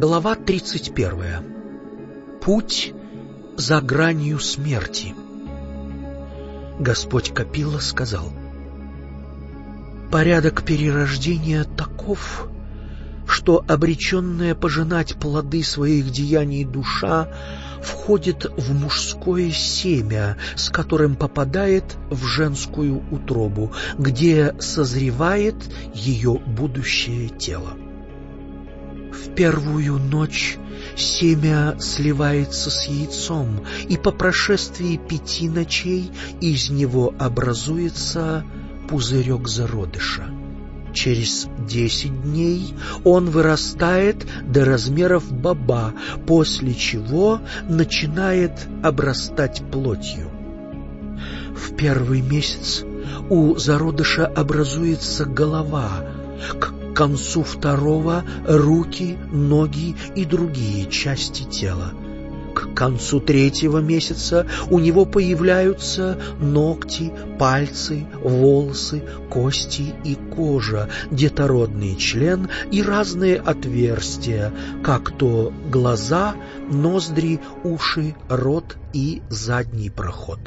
Глава 31. Путь за гранью смерти. Господь Капила сказал, «Порядок перерождения таков, что обреченная пожинать плоды своих деяний душа входит в мужское семя, с которым попадает в женскую утробу, где созревает ее будущее тело. В первую ночь семя сливается с яйцом, и по прошествии пяти ночей из него образуется пузырек зародыша. Через десять дней он вырастает до размеров боба, после чего начинает обрастать плотью. В первый месяц у зародыша образуется голова, к концу второго — руки, ноги и другие части тела. К концу третьего месяца у него появляются ногти, пальцы, волосы, кости и кожа, детородный член и разные отверстия, как то глаза, ноздри, уши, рот и задний проход.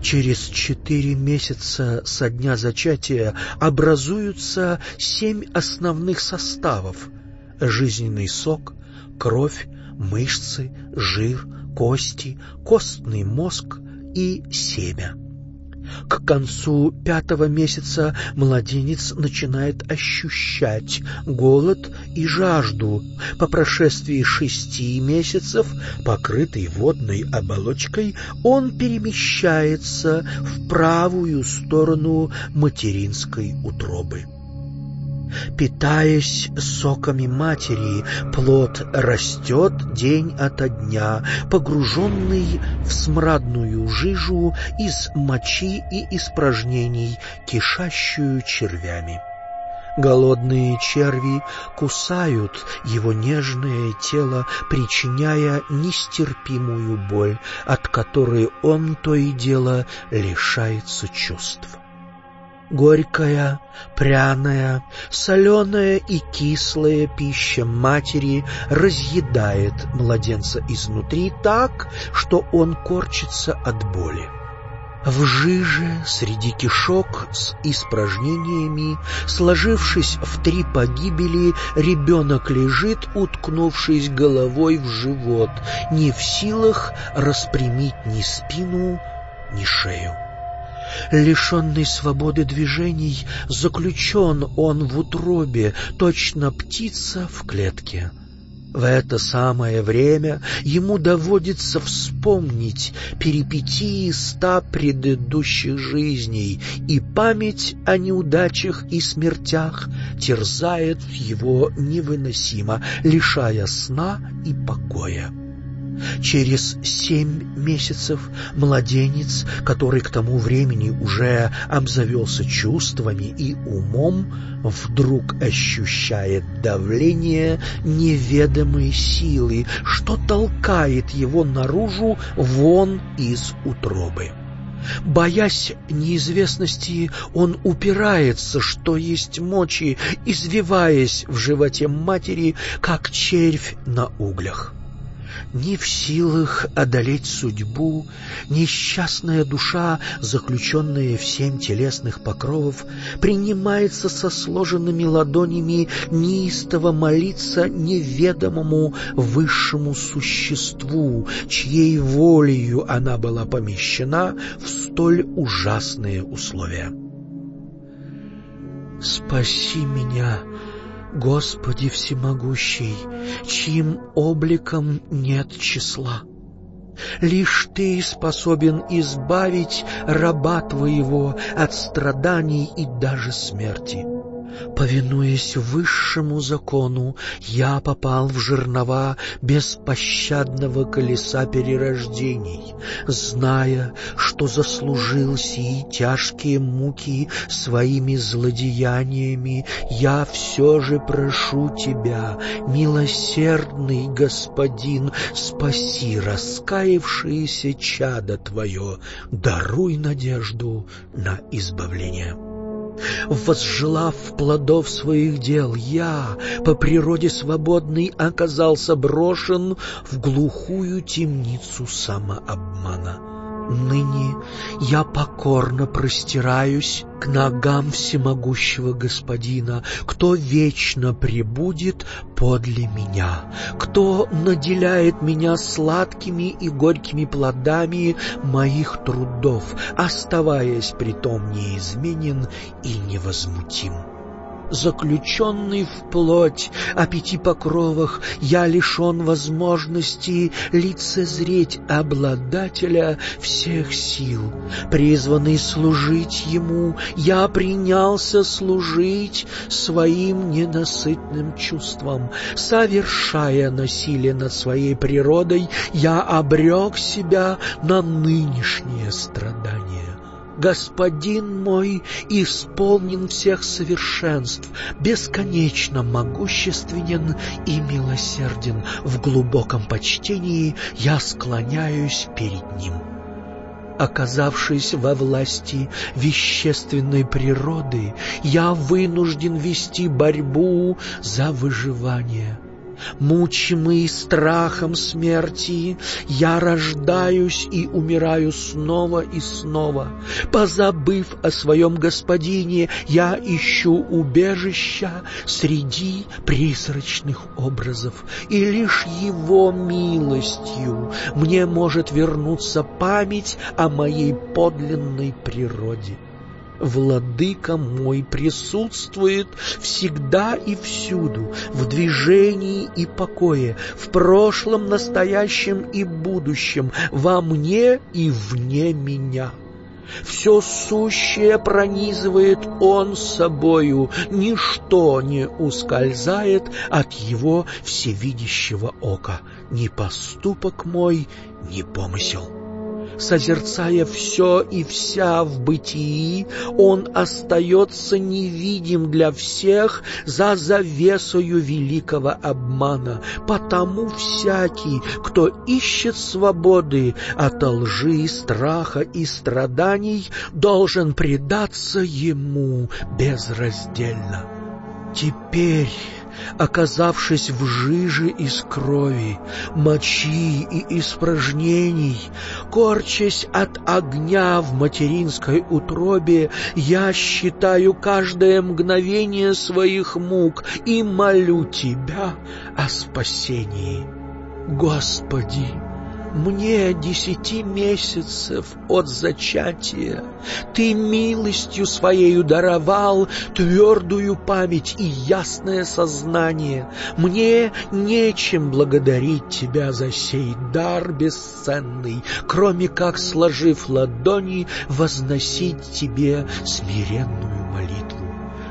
Через четыре месяца со дня зачатия образуются семь основных составов – жизненный сок, кровь, мышцы, жир, кости, костный мозг и семя. К концу пятого месяца младенец начинает ощущать голод и жажду. По прошествии шести месяцев, покрытый водной оболочкой, он перемещается в правую сторону материнской утробы. Питаясь соками матери, плод растет день ото дня, погруженный в смрадную жижу из мочи и испражнений, кишащую червями. Голодные черви кусают его нежное тело, причиняя нестерпимую боль, от которой он то и дело лишается чувств. Горькая, пряная, соленая и кислая пища матери разъедает младенца изнутри так, что он корчится от боли. В жиже среди кишок с испражнениями, сложившись в три погибели, ребенок лежит, уткнувшись головой в живот, не в силах распрямить ни спину, ни шею. Лишенный свободы движений, заключен он в утробе, точно птица в клетке. В это самое время ему доводится вспомнить перипетии ста предыдущих жизней, и память о неудачах и смертях терзает его невыносимо, лишая сна и покоя. Через семь месяцев младенец, который к тому времени уже обзавелся чувствами и умом, вдруг ощущает давление неведомой силы, что толкает его наружу вон из утробы. Боясь неизвестности, он упирается, что есть мочи, извиваясь в животе матери, как червь на углях не в силах одолеть судьбу, несчастная душа, заключенная в семь телесных покровов, принимается со сложенными ладонями неистово молиться неведомому высшему существу, чьей волею она была помещена в столь ужасные условия. «Спаси меня!» Господи всемогущий, чьим обликом нет числа. Лишь Ты способен избавить раба Твоего от страданий и даже смерти. Повинуясь высшему закону, я попал в жернова беспощадного колеса перерождений, зная, что заслужил сии тяжкие муки своими злодеяниями, я все же прошу Тебя, милосердный Господин, спаси раскаявшееся чадо Твое, даруй надежду на избавление. Возжелав плодов своих дел, я, по природе свободный, оказался брошен в глухую темницу самообмана. Ныне я покорно простираюсь к ногам всемогущего Господина, кто вечно пребудет подле меня, кто наделяет меня сладкими и горькими плодами моих трудов, оставаясь при том неизменен и невозмутим заключенный в плоть, о пяти покровах, я лишен возможности лицезреть обладателя всех сил. Призванный служить ему, я принялся служить своим ненасытным чувствам. Совершая насилие над своей природой, я обрек себя на нынешнее страдание. Господин мой исполнен всех совершенств, бесконечно могущественен и милосерден. В глубоком почтении я склоняюсь перед ним. Оказавшись во власти вещественной природы, я вынужден вести борьбу за выживание. Мучимый страхом смерти, я рождаюсь и умираю снова и снова. Позабыв о своем господине, я ищу убежища среди призрачных образов, и лишь его милостью мне может вернуться память о моей подлинной природе. Владыка мой присутствует всегда и всюду, в движении и покое, в прошлом, настоящем и будущем, во мне и вне меня. Все сущее пронизывает Он собою, ничто не ускользает от Его всевидящего ока, ни поступок мой, ни помысел созерцая все и вся в бытии, он остается невидим для всех за завесою великого обмана. Потому всякий, кто ищет свободы от лжи, страха и страданий, должен предаться ему безраздельно. Теперь оказавшись в жиже из крови, мочи и испражнений, корчась от огня в материнской утробе, я считаю каждое мгновение своих мук и молю Тебя о спасении. Господи, мне десяти месяцев от зачатия Ты милостью Своею даровал твердую память и ясное сознание. Мне нечем благодарить Тебя за сей дар бесценный, кроме как, сложив ладони, возносить Тебе смиренную молитву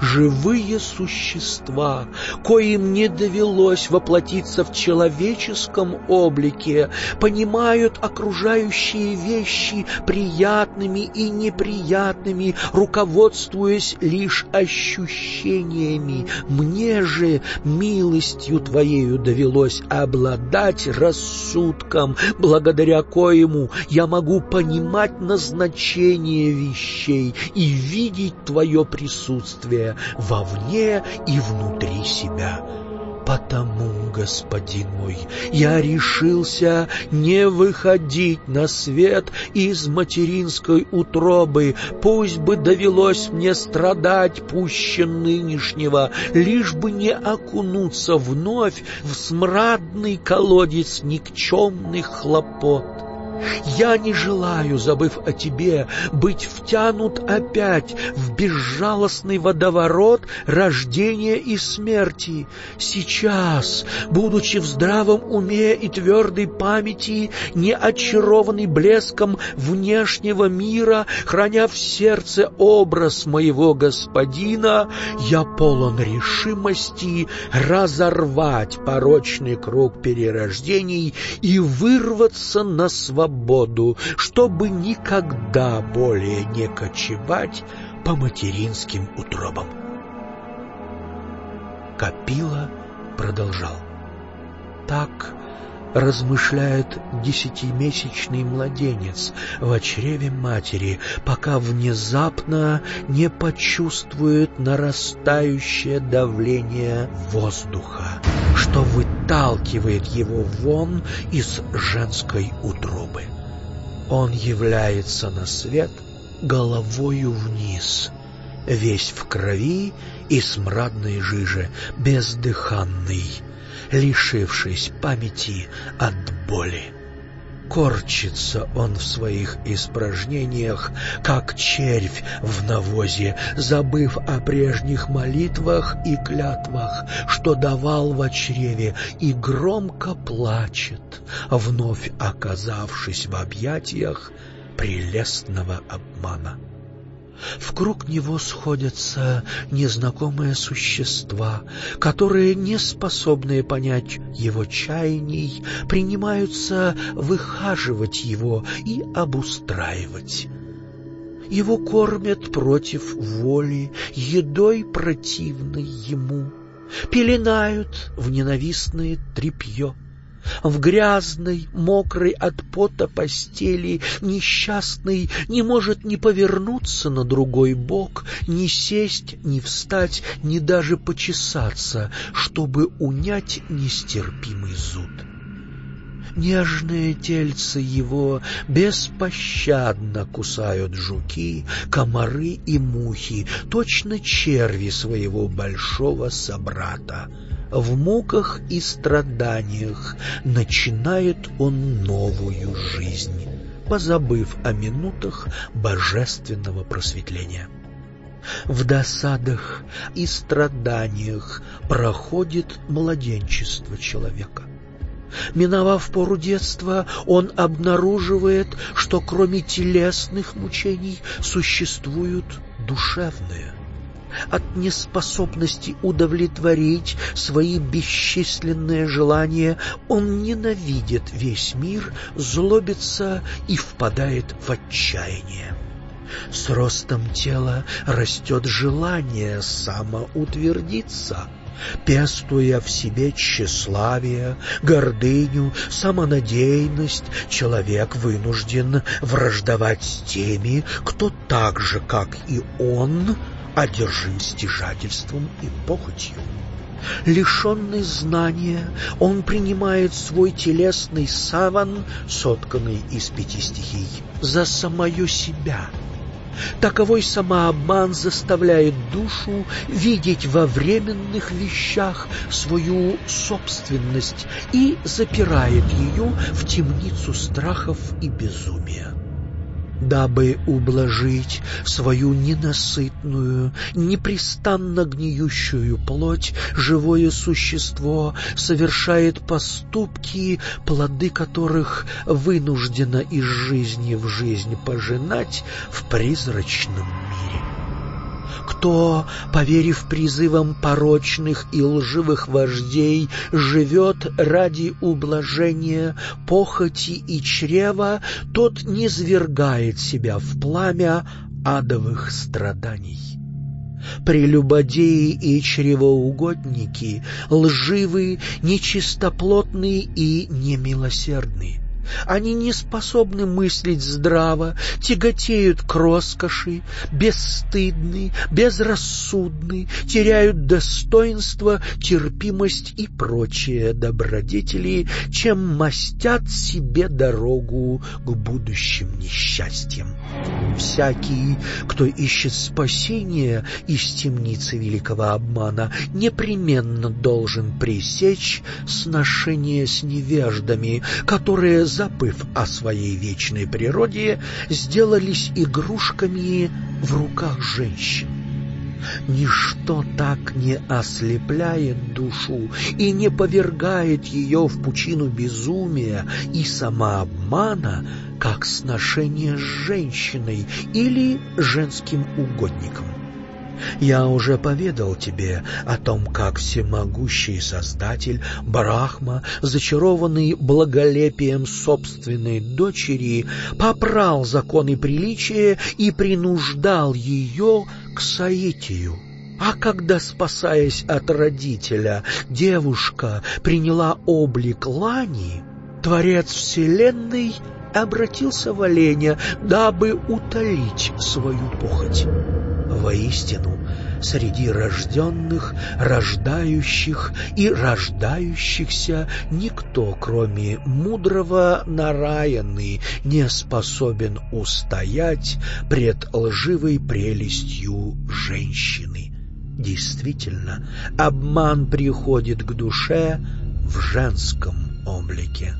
живые существа, коим не довелось воплотиться в человеческом облике, понимают окружающие вещи приятными и неприятными, руководствуясь лишь ощущениями. Мне же милостью Твоею довелось обладать рассудком, благодаря коему я могу понимать назначение вещей и видеть Твое присутствие вовне и внутри себя. Потому, господин мой, я решился не выходить на свет из материнской утробы, пусть бы довелось мне страдать пуще нынешнего, лишь бы не окунуться вновь в смрадный колодец никчемных хлопот. Я не желаю, забыв о тебе, быть втянут опять в безжалостный водоворот рождения и смерти. Сейчас, будучи в здравом уме и твердой памяти, не очарованный блеском внешнего мира, храня в сердце образ моего господина, я полон решимости разорвать порочный круг перерождений и вырваться на свободу свободу, чтобы никогда более не кочевать по материнским утробам. Капила продолжал. Так размышляет десятимесячный младенец в чреве матери, пока внезапно не почувствует нарастающее давление воздуха, что выталкивает его вон из женской утробы. Он является на свет головою вниз, весь в крови и смрадной жиже, бездыханный, лишившись памяти от боли. Корчится он в своих испражнениях, как червь в навозе, забыв о прежних молитвах и клятвах, что давал в чреве, и громко плачет, вновь оказавшись в объятиях прелестного обмана. В круг него сходятся незнакомые существа, которые, не способные понять его чаяний, принимаются выхаживать его и обустраивать. Его кормят против воли, едой противной ему, пеленают в ненавистное тряпье в грязной, мокрой от пота постели, несчастный не может ни повернуться на другой бок, ни сесть, ни встать, ни даже почесаться, чтобы унять нестерпимый зуд. Нежные тельца его беспощадно кусают жуки, комары и мухи, точно черви своего большого собрата — в муках и страданиях начинает он новую жизнь, позабыв о минутах божественного просветления. В досадах и страданиях проходит младенчество человека. Миновав пору детства, он обнаруживает, что кроме телесных мучений существуют душевные от неспособности удовлетворить свои бесчисленные желания, он ненавидит весь мир, злобится и впадает в отчаяние. С ростом тела растет желание самоутвердиться, пестуя в себе тщеславие, гордыню, самонадеянность, человек вынужден враждовать с теми, кто так же, как и он, одержим стяжательством и похотью. Лишенный знания, он принимает свой телесный саван, сотканный из пяти стихий, за самое себя. Таковой самообман заставляет душу видеть во временных вещах свою собственность и запирает ее в темницу страхов и безумия дабы ублажить свою ненасытную, непрестанно гниющую плоть, живое существо совершает поступки, плоды которых вынуждено из жизни в жизнь пожинать в призрачном мире кто, поверив призывам порочных и лживых вождей, живет ради ублажения похоти и чрева, тот не свергает себя в пламя адовых страданий. Прелюбодеи и чревоугодники, лживые, нечистоплотные и немилосердные. Они не способны мыслить здраво, тяготеют к роскоши, бесстыдны, безрассудны, теряют достоинство, терпимость и прочие добродетели, чем мастят себе дорогу к будущим несчастьям. Всякий, кто ищет спасения из темницы великого обмана, непременно должен пресечь сношение с невеждами, которые забыв о своей вечной природе, сделались игрушками в руках женщин. Ничто так не ослепляет душу и не повергает ее в пучину безумия и самообмана, как сношение с женщиной или женским угодником. Я уже поведал тебе о том, как всемогущий Создатель Брахма, зачарованный благолепием собственной дочери, попрал законы приличия и принуждал ее к соитию. А когда, спасаясь от родителя, девушка приняла облик Лани, Творец Вселенной обратился в оленя, дабы утолить свою похоть. Воистину, среди рожденных, рождающих и рождающихся никто, кроме мудрого Нараяны, не способен устоять пред лживой прелестью женщины. Действительно, обман приходит к душе в женском облике.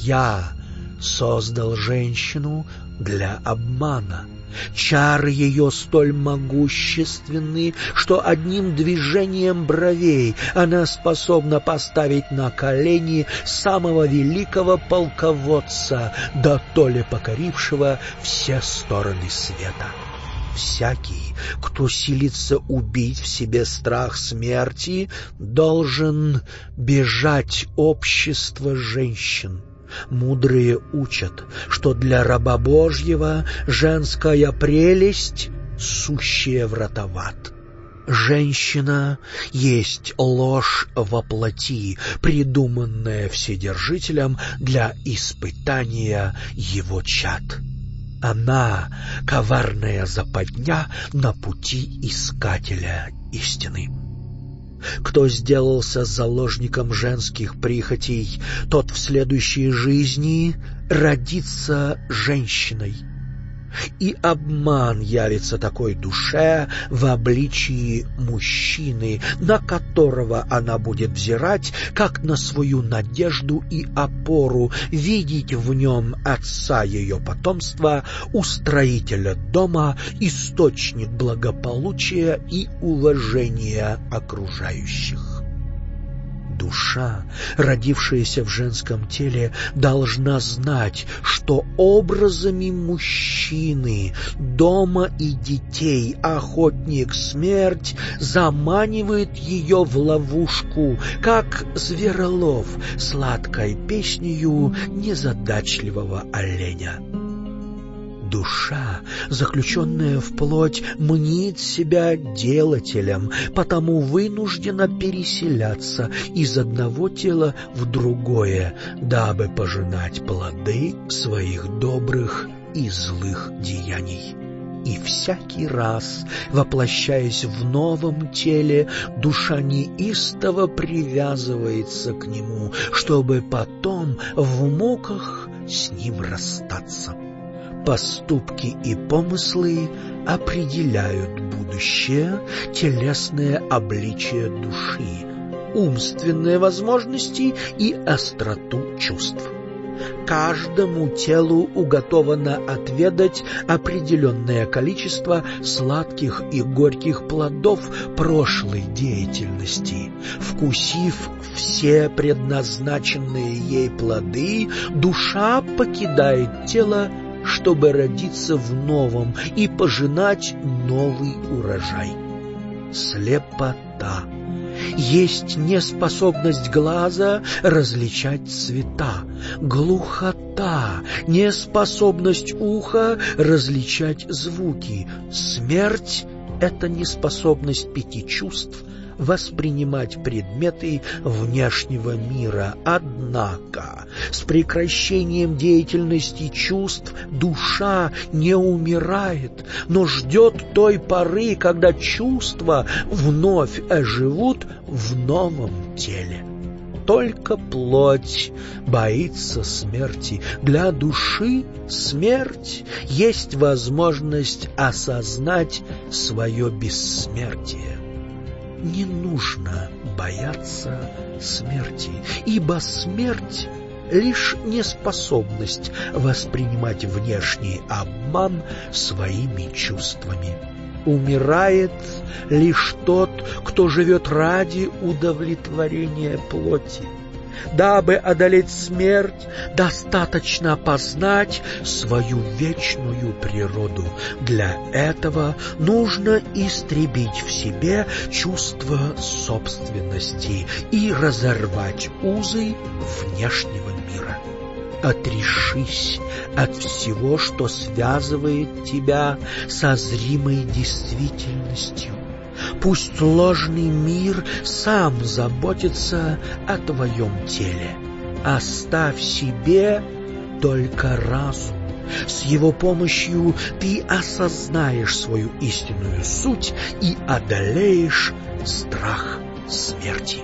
Я создал женщину для обмана. Чары ее столь могущественны, что одним движением бровей она способна поставить на колени самого великого полководца, да то ли покорившего все стороны света. Всякий, кто силится убить в себе страх смерти, должен бежать общества женщин. Мудрые учат, что для раба Божьего женская прелесть — сущая вратоват. Женщина есть ложь во плоти, придуманная Вседержителем для испытания его чад. Она — коварная западня на пути искателя истины. Кто сделался заложником женских прихотей, тот в следующей жизни родится женщиной и обман явится такой душе в обличии мужчины, на которого она будет взирать, как на свою надежду и опору, видеть в нем отца ее потомства, устроителя дома, источник благополучия и уважения окружающих душа, родившаяся в женском теле, должна знать, что образами мужчины, дома и детей охотник смерть заманивает ее в ловушку, как зверолов сладкой песнею незадачливого оленя. Душа, заключенная в плоть, мнит себя делателем, потому вынуждена переселяться из одного тела в другое, дабы пожинать плоды своих добрых и злых деяний. И всякий раз, воплощаясь в новом теле, душа неистово привязывается к нему, чтобы потом в муках с ним расстаться. Поступки и помыслы определяют будущее, телесное обличие души, умственные возможности и остроту чувств. Каждому телу уготовано отведать определенное количество сладких и горьких плодов прошлой деятельности. Вкусив все предназначенные ей плоды, душа покидает тело чтобы родиться в новом и пожинать новый урожай. Слепота. Есть неспособность глаза различать цвета, глухота, неспособность уха различать звуки, смерть — это неспособность пяти чувств воспринимать предметы внешнего мира. Однако с прекращением деятельности чувств душа не умирает, но ждет той поры, когда чувства вновь оживут в новом теле. Только плоть боится смерти. Для души смерть есть возможность осознать свое бессмертие не нужно бояться смерти, ибо смерть — лишь неспособность воспринимать внешний обман своими чувствами. Умирает лишь тот, кто живет ради удовлетворения плоти. Дабы одолеть смерть, достаточно познать свою вечную природу. Для этого нужно истребить в себе чувство собственности и разорвать узы внешнего мира. Отрешись от всего, что связывает тебя со зримой действительностью Пусть ложный мир сам заботится о твоем теле. оставь себе только разум. С его помощью ты осознаешь свою истинную суть и одолеешь страх смерти.